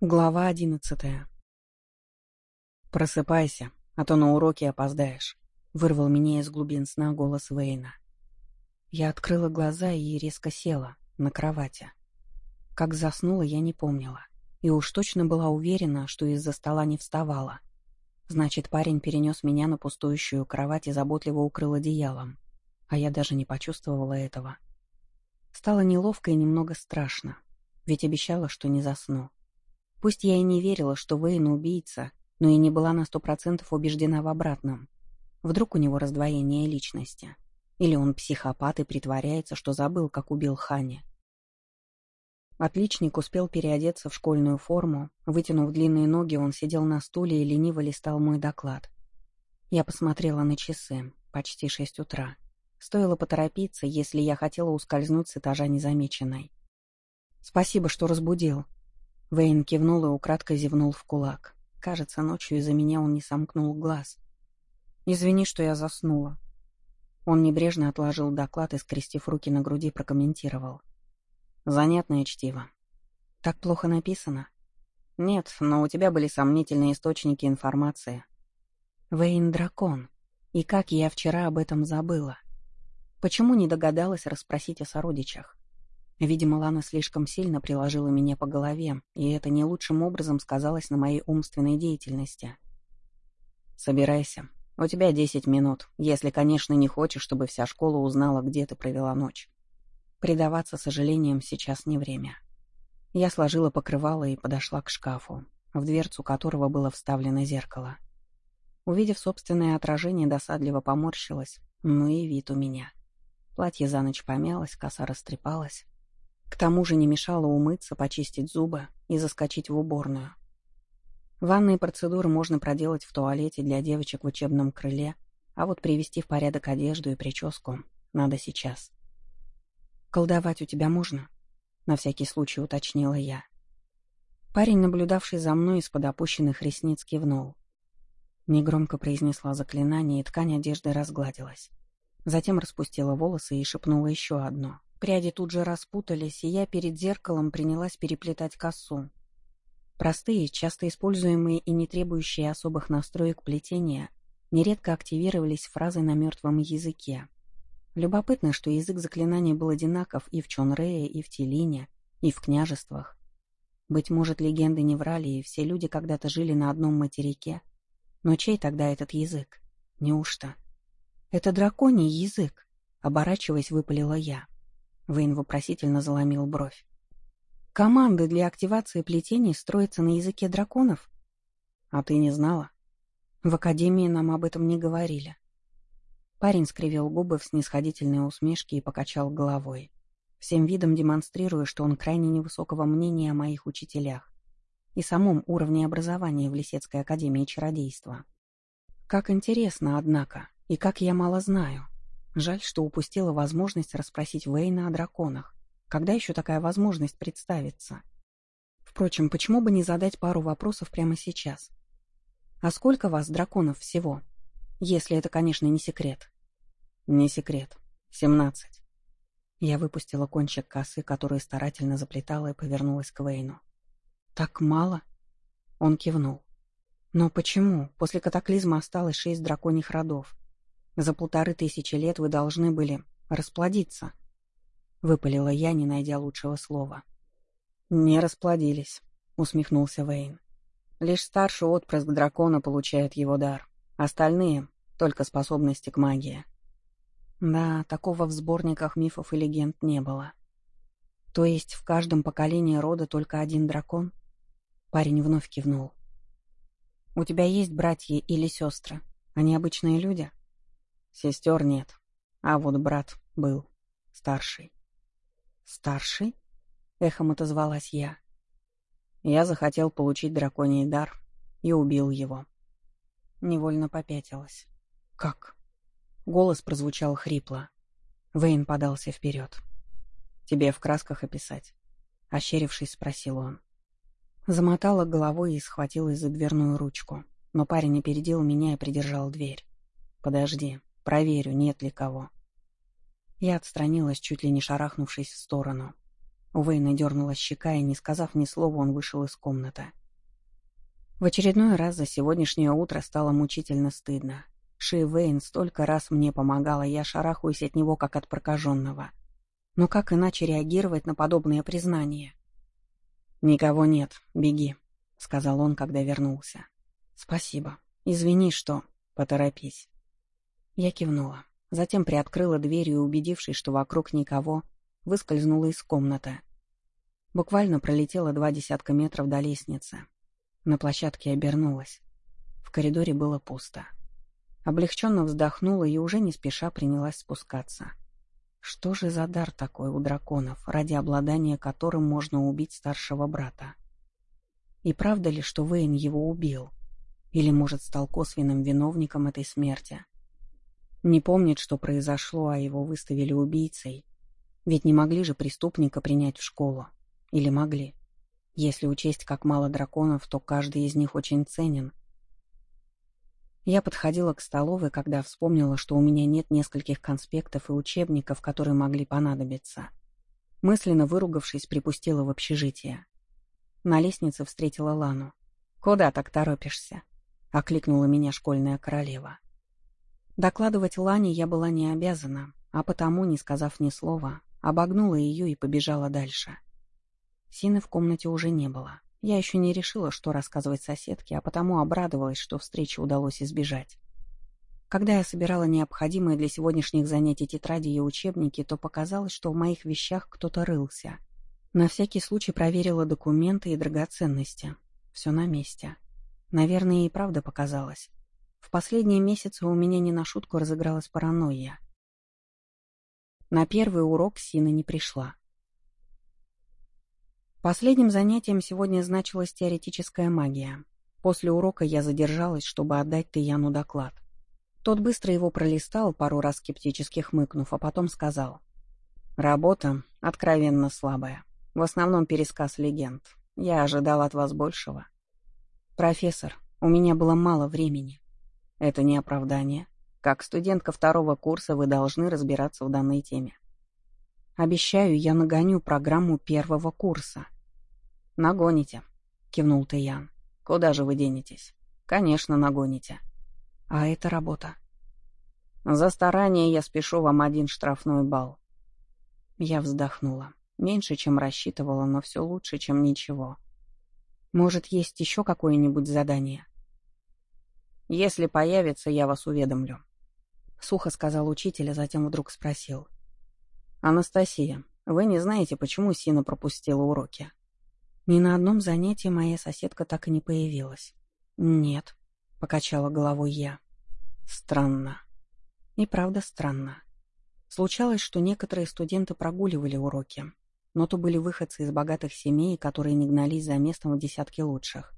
Глава одиннадцатая. «Просыпайся, а то на уроке опоздаешь», — вырвал меня из глубин сна голос Вейна. Я открыла глаза и резко села на кровати. Как заснула, я не помнила. И уж точно была уверена, что из-за стола не вставала. Значит, парень перенес меня на пустующую кровать и заботливо укрыл одеялом. А я даже не почувствовала этого. Стало неловко и немного страшно, ведь обещала, что не засну. Пусть я и не верила, что Вейн убийца, но и не была на сто процентов убеждена в обратном. Вдруг у него раздвоение личности. Или он психопат и притворяется, что забыл, как убил Хани. Отличник успел переодеться в школьную форму. Вытянув длинные ноги, он сидел на стуле и лениво листал мой доклад. Я посмотрела на часы. Почти шесть утра. Стоило поторопиться, если я хотела ускользнуть с этажа незамеченной. «Спасибо, что разбудил», Вейн кивнул и украдкой зевнул в кулак. Кажется, ночью из-за меня он не сомкнул глаз. «Извини, что я заснула». Он небрежно отложил доклад и, скрестив руки на груди, прокомментировал. «Занятное чтиво». «Так плохо написано?» «Нет, но у тебя были сомнительные источники информации». «Вейн — дракон. И как я вчера об этом забыла? Почему не догадалась расспросить о сородичах? Видимо, Лана слишком сильно приложила меня по голове, и это не лучшим образом сказалось на моей умственной деятельности. «Собирайся. У тебя десять минут, если, конечно, не хочешь, чтобы вся школа узнала, где ты провела ночь. Предаваться сожалениям сейчас не время». Я сложила покрывало и подошла к шкафу, в дверцу которого было вставлено зеркало. Увидев собственное отражение, досадливо поморщилась, ну и вид у меня. Платье за ночь помялось, коса растрепалась. К тому же не мешало умыться, почистить зубы и заскочить в уборную. Ванные процедуры можно проделать в туалете для девочек в учебном крыле, а вот привести в порядок одежду и прическу надо сейчас. «Колдовать у тебя можно?» — на всякий случай уточнила я. Парень, наблюдавший за мной из-под опущенных ресниц, кивнул. Негромко произнесла заклинание, и ткань одежды разгладилась. Затем распустила волосы и шепнула еще одно. Пряди тут же распутались, и я перед зеркалом принялась переплетать косу. Простые, часто используемые и не требующие особых настроек плетения нередко активировались фразой на мертвом языке. Любопытно, что язык заклинаний был одинаков и в Чонрее, и в Телине, и в княжествах. Быть может, легенды не врали, и все люди когда-то жили на одном материке. Но чей тогда этот язык? Неужто? Это драконий язык, оборачиваясь, выпалила я. Вейн вопросительно заломил бровь. «Команды для активации плетений строятся на языке драконов?» «А ты не знала?» «В Академии нам об этом не говорили». Парень скривил губы в снисходительной усмешке и покачал головой, всем видом демонстрируя, что он крайне невысокого мнения о моих учителях и самом уровне образования в Лисецкой Академии Чародейства. Как интересно, однако, и как я мало знаю. Жаль, что упустила возможность расспросить Вейна о драконах. Когда еще такая возможность представится? Впрочем, почему бы не задать пару вопросов прямо сейчас? А сколько вас, драконов, всего? Если это, конечно, не секрет. Не секрет. Семнадцать. Я выпустила кончик косы, которую старательно заплетала, и повернулась к Вейну. «Так мало?» Он кивнул. «Но почему? После катаклизма осталось шесть драконьих родов. За полторы тысячи лет вы должны были расплодиться. Выпалила я, не найдя лучшего слова. Не расплодились, усмехнулся Вейн. Лишь старший отпрыск дракона получает его дар. Остальные — только способности к магии. Да, такого в сборниках мифов и легенд не было. То есть в каждом поколении рода только один дракон? Парень вновь кивнул. У тебя есть братья или сестры? Они обычные люди? Сестер нет. А вот брат был. Старший. Старший? Эхом отозвалась я. Я захотел получить драконий дар и убил его. Невольно попятилась. Как? Голос прозвучал хрипло. Вейн подался вперед. «Тебе в красках описать?» Ощерившись, спросил он. Замотала головой и схватилась за дверную ручку, но парень опередил меня и придержал дверь. «Подожди, Проверю, нет ли кого. Я отстранилась, чуть ли не шарахнувшись в сторону. У Вейна дернула щека, и, не сказав ни слова, он вышел из комнаты. В очередной раз за сегодняшнее утро стало мучительно стыдно. Ши Вейн столько раз мне помогала, я шарахаюсь от него, как от прокаженного. Но как иначе реагировать на подобное признание? «Никого нет, беги», — сказал он, когда вернулся. «Спасибо. Извини, что...» «Поторопись». Я кивнула. Затем приоткрыла дверь и, убедившись, что вокруг никого, выскользнула из комнаты. Буквально пролетела два десятка метров до лестницы. На площадке обернулась. В коридоре было пусто. Облегченно вздохнула и уже не спеша принялась спускаться. Что же за дар такой у драконов, ради обладания которым можно убить старшего брата? И правда ли, что Вейн его убил? Или, может, стал косвенным виновником этой смерти? Не помнит, что произошло, а его выставили убийцей. Ведь не могли же преступника принять в школу. Или могли? Если учесть, как мало драконов, то каждый из них очень ценен. Я подходила к столовой, когда вспомнила, что у меня нет нескольких конспектов и учебников, которые могли понадобиться. Мысленно выругавшись, припустила в общежитие. На лестнице встретила Лану. «Куда так торопишься?» — окликнула меня школьная королева. Докладывать Лане я была не обязана, а потому, не сказав ни слова, обогнула ее и побежала дальше. Сины в комнате уже не было. Я еще не решила, что рассказывать соседке, а потому обрадовалась, что встречи удалось избежать. Когда я собирала необходимые для сегодняшних занятий тетради и учебники, то показалось, что в моих вещах кто-то рылся. На всякий случай проверила документы и драгоценности. Все на месте. Наверное, и правда показалось. В последние месяцы у меня не на шутку разыгралась паранойя. На первый урок Сина не пришла. Последним занятием сегодня значилась теоретическая магия. После урока я задержалась, чтобы отдать Таяну доклад. Тот быстро его пролистал, пару раз скептически хмыкнув, а потом сказал. «Работа откровенно слабая. В основном пересказ легенд. Я ожидал от вас большего». «Профессор, у меня было мало времени». «Это не оправдание. Как студентка второго курса вы должны разбираться в данной теме. Обещаю, я нагоню программу первого курса. Нагоните, кивнул Таян. Куда же вы денетесь? Конечно, нагоните. А это работа. За старание я спешу вам один штрафной балл. Я вздохнула. Меньше, чем рассчитывала, но все лучше, чем ничего. Может, есть еще какое-нибудь задание? Если появится, я вас уведомлю. Сухо сказал учитель, а затем вдруг спросил. «Анастасия, вы не знаете, почему Сина пропустила уроки?» Ни на одном занятии моя соседка так и не появилась. «Нет», — покачала головой я. «Странно». И правда странно. Случалось, что некоторые студенты прогуливали уроки, но то были выходцы из богатых семей, которые не гнались за местом в десятке лучших.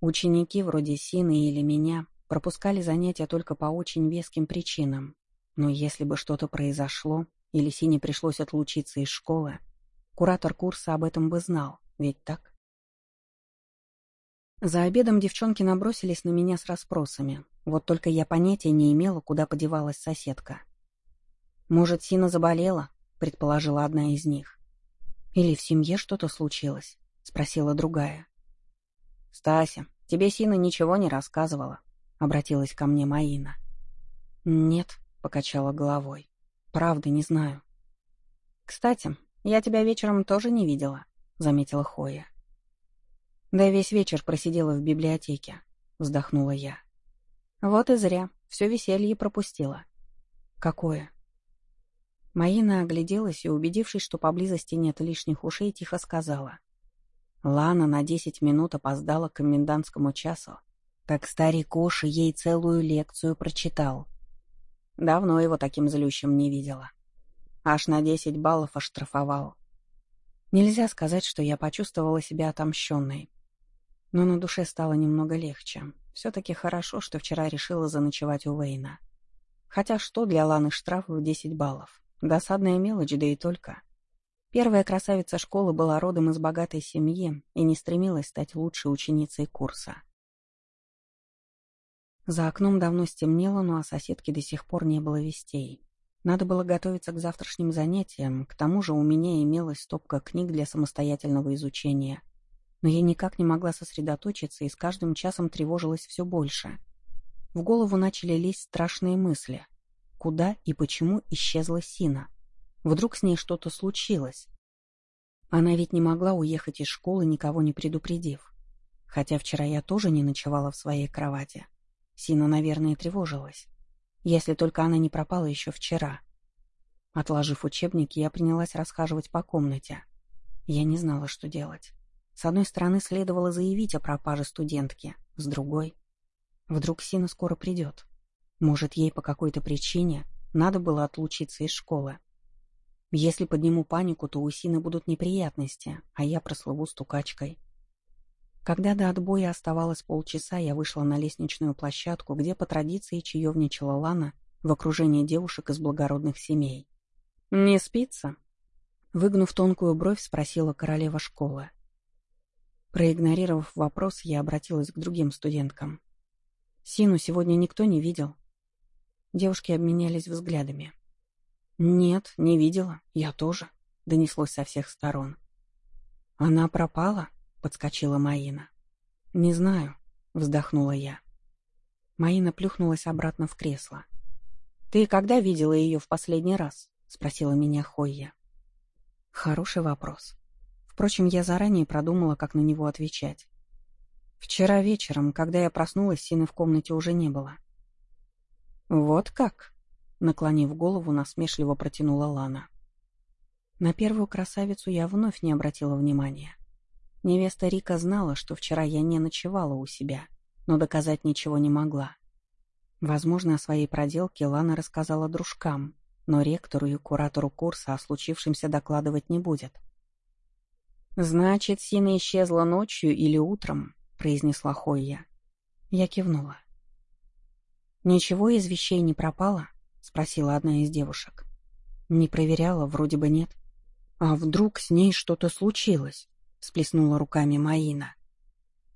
Ученики вроде Сины или меня пропускали занятия только по очень веским причинам. Но если бы что-то произошло, или Сине пришлось отлучиться из школы, куратор курса об этом бы знал, ведь так? За обедом девчонки набросились на меня с расспросами, вот только я понятия не имела, куда подевалась соседка. «Может, Сина заболела?» — предположила одна из них. «Или в семье что-то случилось?» — спросила другая. «Стася, тебе Сина ничего не рассказывала?» — обратилась ко мне Маина. «Нет», — покачала головой. Правда, не знаю. Кстати, я тебя вечером тоже не видела, заметила Хоя. Да весь вечер просидела в библиотеке, вздохнула я. Вот и зря, все веселье пропустила. Какое? Маина огляделась и, убедившись, что поблизости нет лишних ушей, тихо сказала. Лана на десять минут опоздала к комендантскому часу. Так старик Оши ей целую лекцию прочитал. Давно его таким злющим не видела. Аж на десять баллов оштрафовал. Нельзя сказать, что я почувствовала себя отомщенной. Но на душе стало немного легче. Все-таки хорошо, что вчера решила заночевать у Вейна. Хотя что для Ланы штраф в десять баллов? Досадная мелочь, да и только. Первая красавица школы была родом из богатой семьи и не стремилась стать лучшей ученицей курса. За окном давно стемнело, но о соседке до сих пор не было вестей. Надо было готовиться к завтрашним занятиям, к тому же у меня имелась стопка книг для самостоятельного изучения. Но я никак не могла сосредоточиться и с каждым часом тревожилась все больше. В голову начали лезть страшные мысли. Куда и почему исчезла Сина? Вдруг с ней что-то случилось? Она ведь не могла уехать из школы, никого не предупредив. Хотя вчера я тоже не ночевала в своей кровати. Сина, наверное, тревожилась. Если только она не пропала еще вчера. Отложив учебники, я принялась расхаживать по комнате. Я не знала, что делать. С одной стороны, следовало заявить о пропаже студентки, с другой... Вдруг Сина скоро придет. Может, ей по какой-то причине надо было отлучиться из школы. Если подниму панику, то у Сины будут неприятности, а я прослыву стукачкой. Когда до отбоя оставалось полчаса, я вышла на лестничную площадку, где по традиции чаевничала Лана в окружении девушек из благородных семей. «Не спится?» Выгнув тонкую бровь, спросила королева школы. Проигнорировав вопрос, я обратилась к другим студенткам. «Сину сегодня никто не видел?» Девушки обменялись взглядами. «Нет, не видела. Я тоже», — донеслось со всех сторон. «Она пропала?» подскочила Маина. «Не знаю», — вздохнула я. Маина плюхнулась обратно в кресло. «Ты когда видела ее в последний раз?» — спросила меня Хойя. Хороший вопрос. Впрочем, я заранее продумала, как на него отвечать. Вчера вечером, когда я проснулась, Сины в комнате уже не было. «Вот как?» — наклонив голову, насмешливо протянула Лана. На первую красавицу я вновь не обратила внимания. Невеста Рика знала, что вчера я не ночевала у себя, но доказать ничего не могла. Возможно, о своей проделке Лана рассказала дружкам, но ректору и куратору курса о случившемся докладывать не будет. «Значит, Сина исчезла ночью или утром?» — произнесла Хойя. Я кивнула. «Ничего из вещей не пропало?» — спросила одна из девушек. «Не проверяла, вроде бы нет. А вдруг с ней что-то случилось?» всплеснула руками Маина.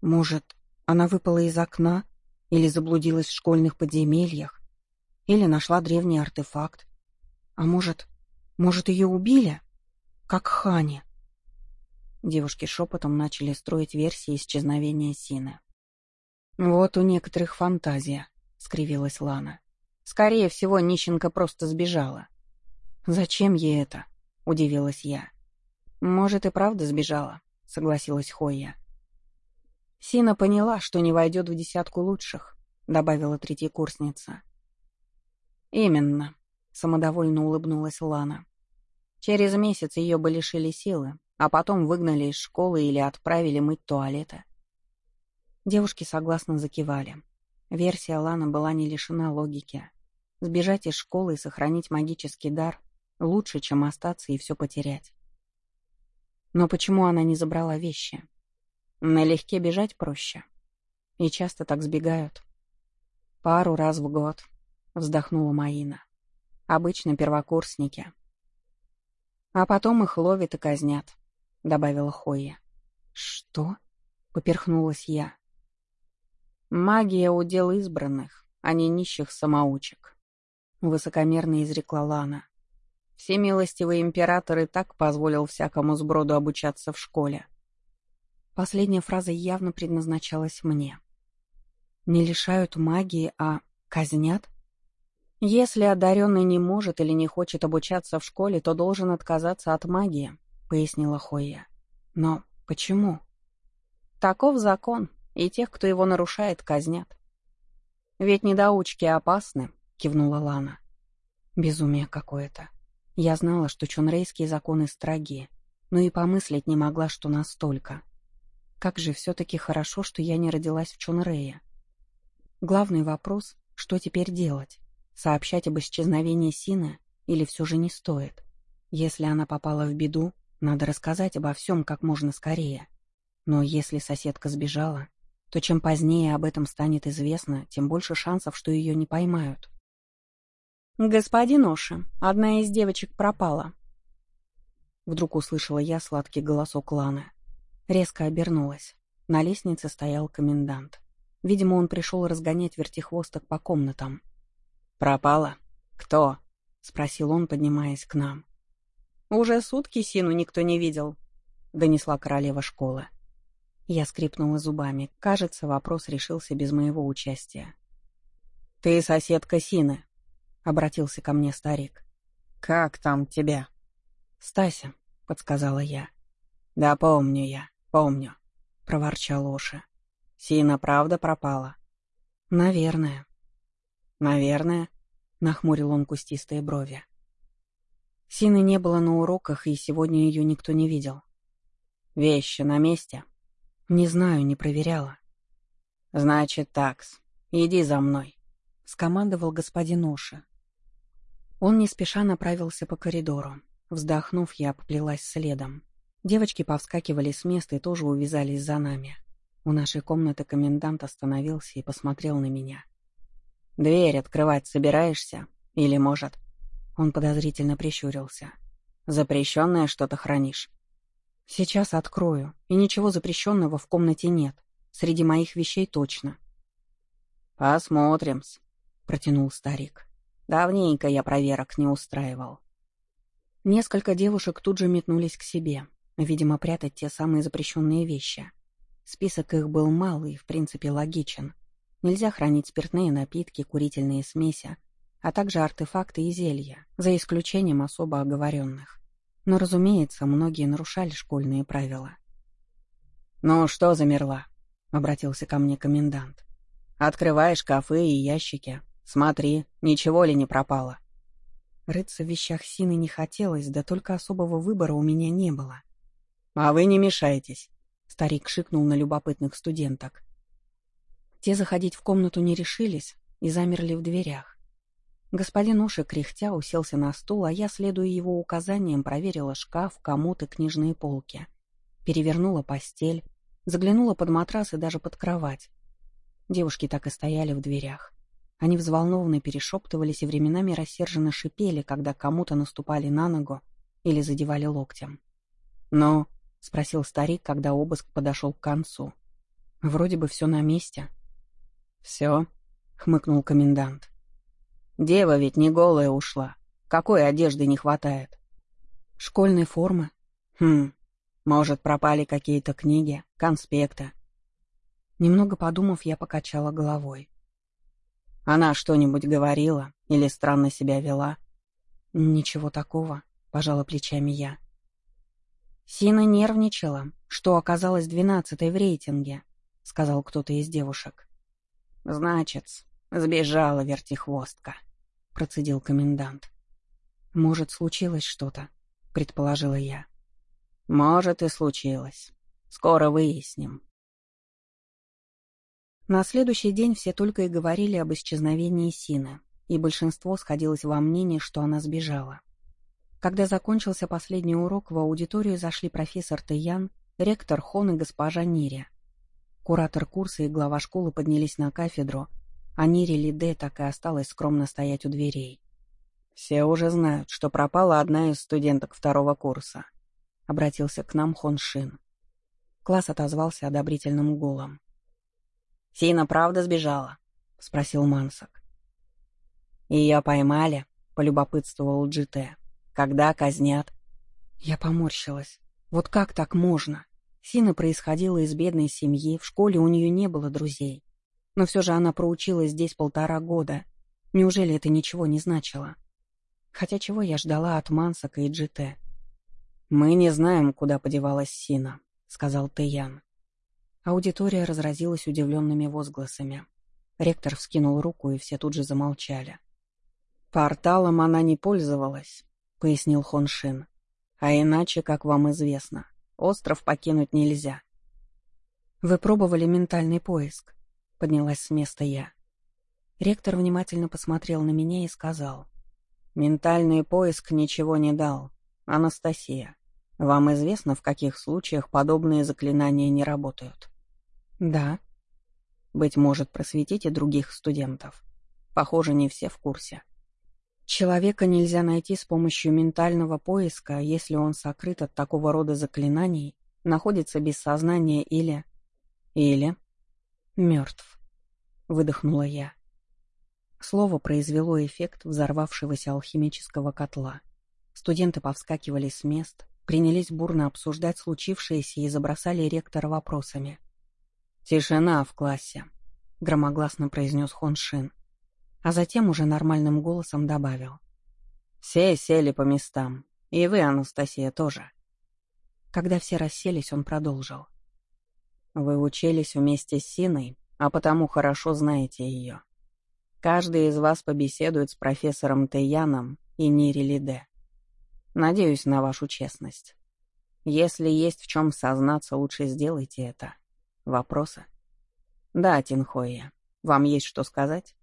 Может, она выпала из окна или заблудилась в школьных подземельях, или нашла древний артефакт. А может, может, ее убили? Как Хани. Девушки шепотом начали строить версии исчезновения Сины. «Вот у некоторых фантазия», — скривилась Лана. «Скорее всего, нищенка просто сбежала». «Зачем ей это?» — удивилась я. «Может, и правда сбежала согласилась Хойя. Сина поняла, что не войдет в десятку лучших, добавила третьекурсница. Именно, самодовольно улыбнулась Лана. Через месяц ее бы лишили силы, а потом выгнали из школы или отправили мыть туалеты. Девушки согласно закивали. Версия Лана была не лишена логики. Сбежать из школы и сохранить магический дар лучше, чем остаться и все потерять. Но почему она не забрала вещи? Налегке бежать проще. И часто так сбегают. Пару раз в год, вздохнула Маина. Обычно первокурсники. А потом их ловят и казнят, добавила Хойя. Что? Поперхнулась я. Магия — удел избранных, а не нищих самоучек. Высокомерно изрекла Лана. Всемилостивый император и так позволил всякому сброду обучаться в школе. Последняя фраза явно предназначалась мне. Не лишают магии, а казнят? Если одаренный не может или не хочет обучаться в школе, то должен отказаться от магии, пояснила Хойя. Но почему? Таков закон, и тех, кто его нарушает, казнят. Ведь недоучки опасны, кивнула Лана. Безумие какое-то. Я знала, что чунрейские законы строги, но и помыслить не могла, что настолько. Как же все-таки хорошо, что я не родилась в Чунрее. Главный вопрос — что теперь делать? Сообщать об исчезновении Сины или все же не стоит? Если она попала в беду, надо рассказать обо всем как можно скорее. Но если соседка сбежала, то чем позднее об этом станет известно, тем больше шансов, что ее не поймают. «Господин Оша, одна из девочек пропала». Вдруг услышала я сладкий голосок Ланы. Резко обернулась. На лестнице стоял комендант. Видимо, он пришел разгонять вертихвосток по комнатам. «Пропала? Кто?» — спросил он, поднимаясь к нам. «Уже сутки Сину никто не видел», — донесла королева школы. Я скрипнула зубами. Кажется, вопрос решился без моего участия. «Ты соседка Сины», — обратился ко мне старик. «Как там тебя?» «Стася», — подсказала я. «Да помню я, помню», — проворчал Оша. «Сина правда пропала?» «Наверное». «Наверное», — нахмурил он кустистые брови. Сины не было на уроках, и сегодня ее никто не видел. «Вещи на месте?» «Не знаю, не проверяла». «Значит, такс. Иди за мной», — скомандовал господин Оша. Он не спеша направился по коридору. Вздохнув, я поплелась следом. Девочки повскакивали с места и тоже увязались за нами. У нашей комнаты комендант остановился и посмотрел на меня. «Дверь открывать собираешься? Или, может...» Он подозрительно прищурился. «Запрещенное что-то хранишь?» «Сейчас открою, и ничего запрещенного в комнате нет. Среди моих вещей точно». «Посмотрим-с», — протянул старик. «Давненько я проверок не устраивал». Несколько девушек тут же метнулись к себе, видимо, прятать те самые запрещенные вещи. Список их был малый и, в принципе, логичен. Нельзя хранить спиртные напитки, курительные смеси, а также артефакты и зелья, за исключением особо оговоренных. Но, разумеется, многие нарушали школьные правила. «Ну что замерла?» — обратился ко мне комендант. «Открывай шкафы и ящики. Смотри, ничего ли не пропало?» Рыться в вещах Сины не хотелось, да только особого выбора у меня не было. «А вы не мешайтесь», — старик шикнул на любопытных студенток. Те заходить в комнату не решились и замерли в дверях. Господин Уши, кряхтя, уселся на стул, а я, следуя его указаниям, проверила шкаф, комод и книжные полки. Перевернула постель, заглянула под матрас и даже под кровать. Девушки так и стояли в дверях. Они взволнованно перешептывались и временами рассерженно шипели, когда кому-то наступали на ногу или задевали локтем. «Ну?» — спросил старик, когда обыск подошел к концу. «Вроде бы все на месте». «Все?» — хмыкнул комендант. Дева ведь не голая ушла. Какой одежды не хватает? Школьной формы? Хм, может, пропали какие-то книги, конспекты. Немного подумав, я покачала головой. Она что-нибудь говорила или странно себя вела? Ничего такого, пожала плечами я. Сина нервничала, что оказалась двенадцатой в рейтинге, сказал кто-то из девушек. Значит, сбежала вертихвостка процедил комендант. «Может, случилось что-то?» — предположила я. «Может, и случилось. Скоро выясним». На следующий день все только и говорили об исчезновении Сины, и большинство сходилось во мнении, что она сбежала. Когда закончился последний урок, в аудиторию зашли профессор Таян, ректор Хон и госпожа Нири. Куратор курса и глава школы поднялись на кафедру а Нири Лиде так и осталась скромно стоять у дверей. «Все уже знают, что пропала одна из студенток второго курса», — обратился к нам Хон Шин. Класс отозвался одобрительным гулом. «Сина правда сбежала?» — спросил Мансак. «Ее поймали», — полюбопытствовал Джите. «Когда казнят?» Я поморщилась. «Вот как так можно?» Сина происходила из бедной семьи, в школе у нее не было друзей. Но все же она проучилась здесь полтора года. Неужели это ничего не значило? Хотя чего я ждала от Мансака и Джите? «Мы не знаем, куда подевалась Сина», — сказал Тэян. Аудитория разразилась удивленными возгласами. Ректор вскинул руку, и все тут же замолчали. «Порталом она не пользовалась», — пояснил Хоншин. «А иначе, как вам известно, остров покинуть нельзя». «Вы пробовали ментальный поиск?» — поднялась с места я. Ректор внимательно посмотрел на меня и сказал. «Ментальный поиск ничего не дал. Анастасия, вам известно, в каких случаях подобные заклинания не работают?» «Да». «Быть может, просветите других студентов. Похоже, не все в курсе». Человека нельзя найти с помощью ментального поиска, если он сокрыт от такого рода заклинаний, находится без сознания или... Или... «Мертв», — выдохнула я. Слово произвело эффект взорвавшегося алхимического котла. Студенты повскакивали с мест, принялись бурно обсуждать случившееся и забросали ректора вопросами. «Тишина в классе», — громогласно произнес Хон Шин, а затем уже нормальным голосом добавил. «Все сели по местам, и вы, Анастасия, тоже». Когда все расселись, он продолжил. «Вы учились вместе с Синой, а потому хорошо знаете ее. Каждый из вас побеседует с профессором Тэйяном и Нири. Надеюсь на вашу честность. Если есть в чем сознаться, лучше сделайте это. Вопросы? Да, Тинхоя. Вам есть что сказать?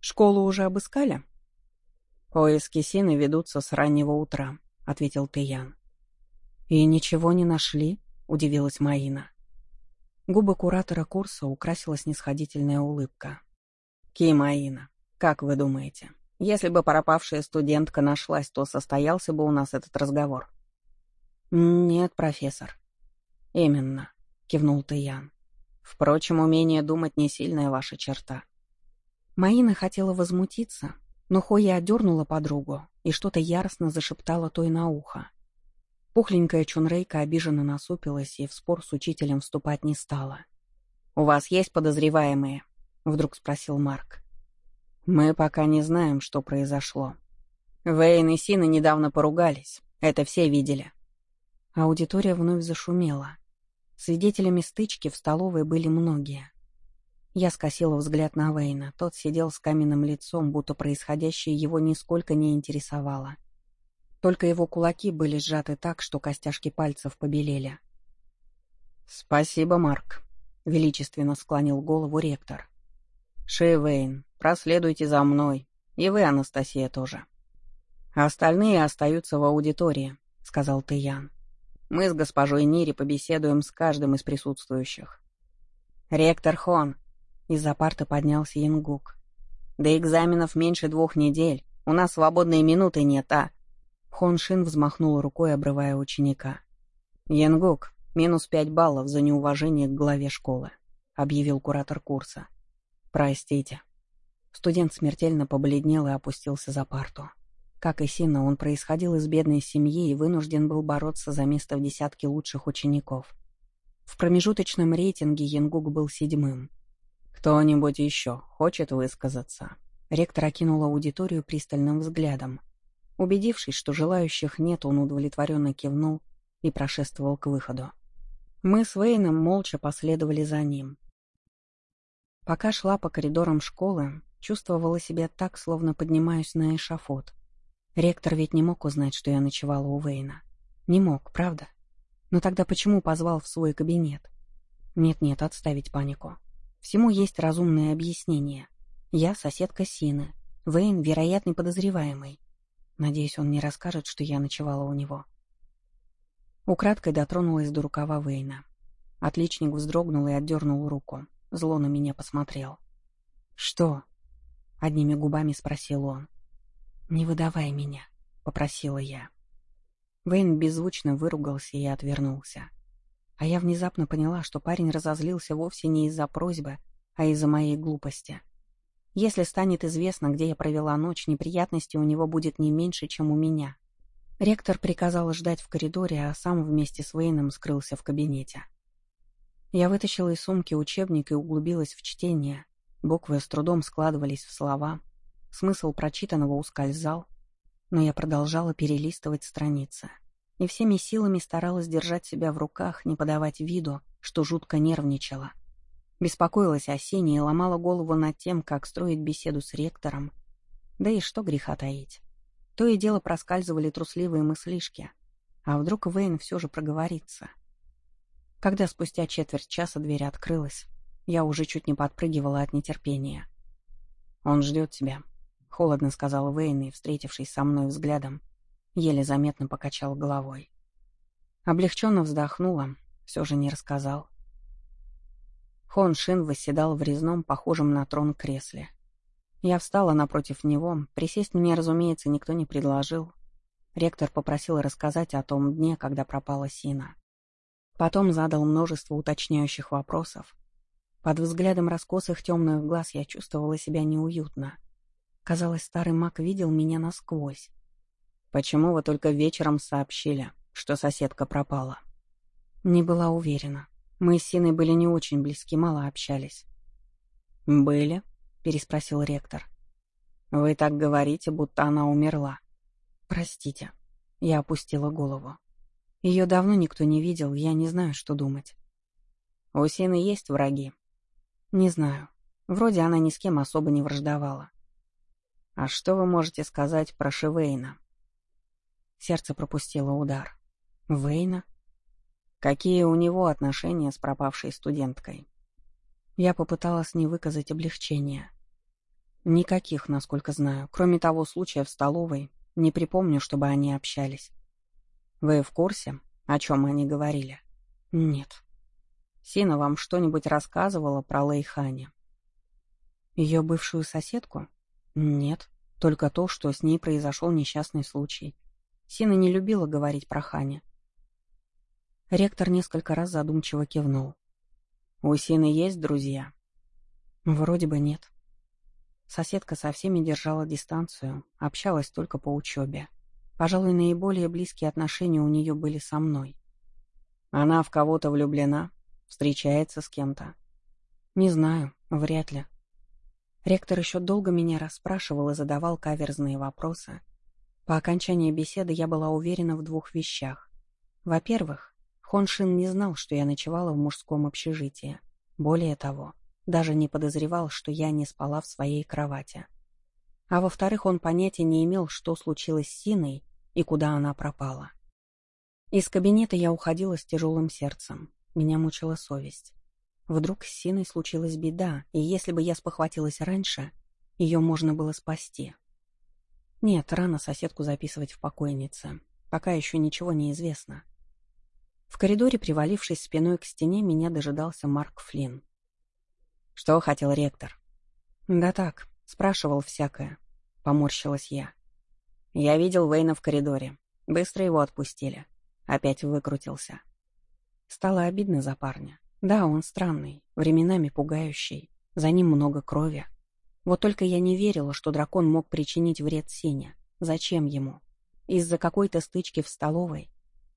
Школу уже обыскали? Поиски Сины ведутся с раннего утра, ответил Тиян. И ничего не нашли? Удивилась Маина. Губы куратора курса украсила снисходительная улыбка. «Ки, Маина, как вы думаете, если бы пропавшая студентка нашлась, то состоялся бы у нас этот разговор. «Нет, профессор». «Именно», — кивнул Таян. «Впрочем, умение думать не сильная ваша черта». Маина хотела возмутиться, но Хоя одернула подругу и что-то яростно зашептала той на ухо. Пухленькая Чунрейка обиженно насупилась и в спор с учителем вступать не стала. «У вас есть подозреваемые?» — вдруг спросил Марк. Мы пока не знаем, что произошло. Вейн и Сина недавно поругались. Это все видели. Аудитория вновь зашумела. Свидетелями стычки в столовой были многие. Я скосила взгляд на Вейна. Тот сидел с каменным лицом, будто происходящее его нисколько не интересовало. Только его кулаки были сжаты так, что костяшки пальцев побелели. «Спасибо, Марк», — величественно склонил голову ректор. «Шейвейн, проследуйте за мной. И вы, Анастасия, тоже. Остальные остаются в аудитории», — сказал Тыян. «Мы с госпожой Нири побеседуем с каждым из присутствующих». «Ректор Хон», — из-за парты поднялся Янгук. «До экзаменов меньше двух недель. У нас свободной минуты нет, а...» Хон Шин взмахнул рукой, обрывая ученика. «Янгук, минус пять баллов за неуважение к главе школы», — объявил куратор курса. «Простите». Студент смертельно побледнел и опустился за парту. Как и Сина, он происходил из бедной семьи и вынужден был бороться за место в десятке лучших учеников. В промежуточном рейтинге Янгук был седьмым. «Кто-нибудь еще хочет высказаться?» Ректор окинул аудиторию пристальным взглядом. Убедившись, что желающих нет, он удовлетворенно кивнул и прошествовал к выходу. Мы с Вейном молча последовали за ним. Пока шла по коридорам школы, чувствовала себя так, словно поднимаюсь на эшафот. Ректор ведь не мог узнать, что я ночевала у Вейна. Не мог, правда? Но тогда почему позвал в свой кабинет? Нет-нет, отставить панику. Всему есть разумное объяснение. Я соседка Сины. Вейн — вероятный подозреваемый. Надеюсь, он не расскажет, что я ночевала у него. Украдкой дотронулась до рукава Вейна. Отличник вздрогнул и отдернул руку. Зло на меня посмотрел. «Что?» — одними губами спросил он. «Не выдавай меня», — попросила я. Вейн беззвучно выругался и отвернулся. А я внезапно поняла, что парень разозлился вовсе не из-за просьбы, а из-за моей глупости. Если станет известно, где я провела ночь, неприятностей у него будет не меньше, чем у меня. Ректор приказал ждать в коридоре, а сам вместе с Вейном скрылся в кабинете. Я вытащила из сумки учебник и углубилась в чтение. Буквы с трудом складывались в слова. Смысл прочитанного ускользал, но я продолжала перелистывать страницы. И всеми силами старалась держать себя в руках, не подавать виду, что жутко нервничала. Беспокоилась о Сине и ломала голову над тем, как строить беседу с ректором. Да и что греха таить. То и дело проскальзывали трусливые мыслишки. А вдруг Вейн все же проговорится — когда спустя четверть часа дверь открылась, я уже чуть не подпрыгивала от нетерпения. «Он ждет тебя», — холодно сказал Вейн и, встретившись со мной взглядом, еле заметно покачал головой. Облегченно вздохнула, все же не рассказал. Хон Шин восседал в резном, похожем на трон кресле. Я встала напротив него, присесть мне, разумеется, никто не предложил. Ректор попросил рассказать о том дне, когда пропала Сина. Потом задал множество уточняющих вопросов. Под взглядом раскосых темных глаз я чувствовала себя неуютно. Казалось, старый маг видел меня насквозь. «Почему вы только вечером сообщили, что соседка пропала?» Не была уверена. Мы с Синой были не очень близки, мало общались. «Были?» — переспросил ректор. «Вы так говорите, будто она умерла». «Простите». Я опустила голову. Ее давно никто не видел, я не знаю, что думать. «У Сины есть враги?» «Не знаю. Вроде она ни с кем особо не враждовала». «А что вы можете сказать про Шивейна?» Сердце пропустило удар. «Вейна?» «Какие у него отношения с пропавшей студенткой?» Я попыталась не выказать облегчения. Никаких, насколько знаю, кроме того случая в столовой, не припомню, чтобы они общались. Вы в курсе, о чем они говорили? Нет. Сина вам что-нибудь рассказывала про Лейхани? Ее бывшую соседку? Нет, только то, что с ней произошел несчастный случай. Сина не любила говорить про Хани. Ректор несколько раз задумчиво кивнул. «У Сины есть друзья?» «Вроде бы нет. Соседка со всеми держала дистанцию, общалась только по учебе. Пожалуй, наиболее близкие отношения у нее были со мной. Она в кого-то влюблена, встречается с кем-то. Не знаю, вряд ли. Ректор еще долго меня расспрашивал и задавал каверзные вопросы. По окончании беседы я была уверена в двух вещах. Во-первых, Хоншин не знал, что я ночевала в мужском общежитии. Более того, даже не подозревал, что я не спала в своей кровати. А во-вторых, он понятия не имел, что случилось с Синой и куда она пропала. Из кабинета я уходила с тяжелым сердцем. Меня мучила совесть. Вдруг с Синой случилась беда, и если бы я спохватилась раньше, ее можно было спасти. Нет, рано соседку записывать в покойнице. Пока еще ничего не известно. В коридоре, привалившись спиной к стене, меня дожидался Марк Флинн. «Что хотел ректор?» «Да так, спрашивал всякое», — поморщилась я. «Я видел Вейна в коридоре. Быстро его отпустили. Опять выкрутился». Стало обидно за парня. Да, он странный, временами пугающий. За ним много крови. Вот только я не верила, что дракон мог причинить вред Сине. Зачем ему? Из-за какой-то стычки в столовой?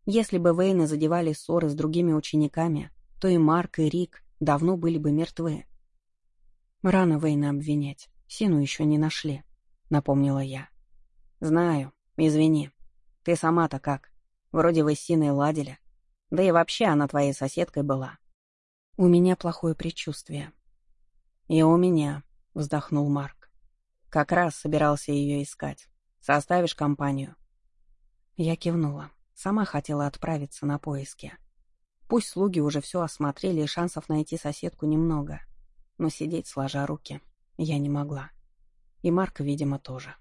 Если бы Вейны задевали ссоры с другими учениками, то и Марк, и Рик давно были бы мертвы. «Рано Вейна обвинять. Сину еще не нашли», — напомнила я. «Знаю. Извини. Ты сама-то как? Вроде вы с Синой ладили. Да и вообще она твоей соседкой была». «У меня плохое предчувствие». «И у меня», — вздохнул Марк. «Как раз собирался ее искать. Составишь компанию?» Я кивнула. Сама хотела отправиться на поиски. Пусть слуги уже все осмотрели, и шансов найти соседку немного — но сидеть сложа руки я не могла. И Марк, видимо, тоже.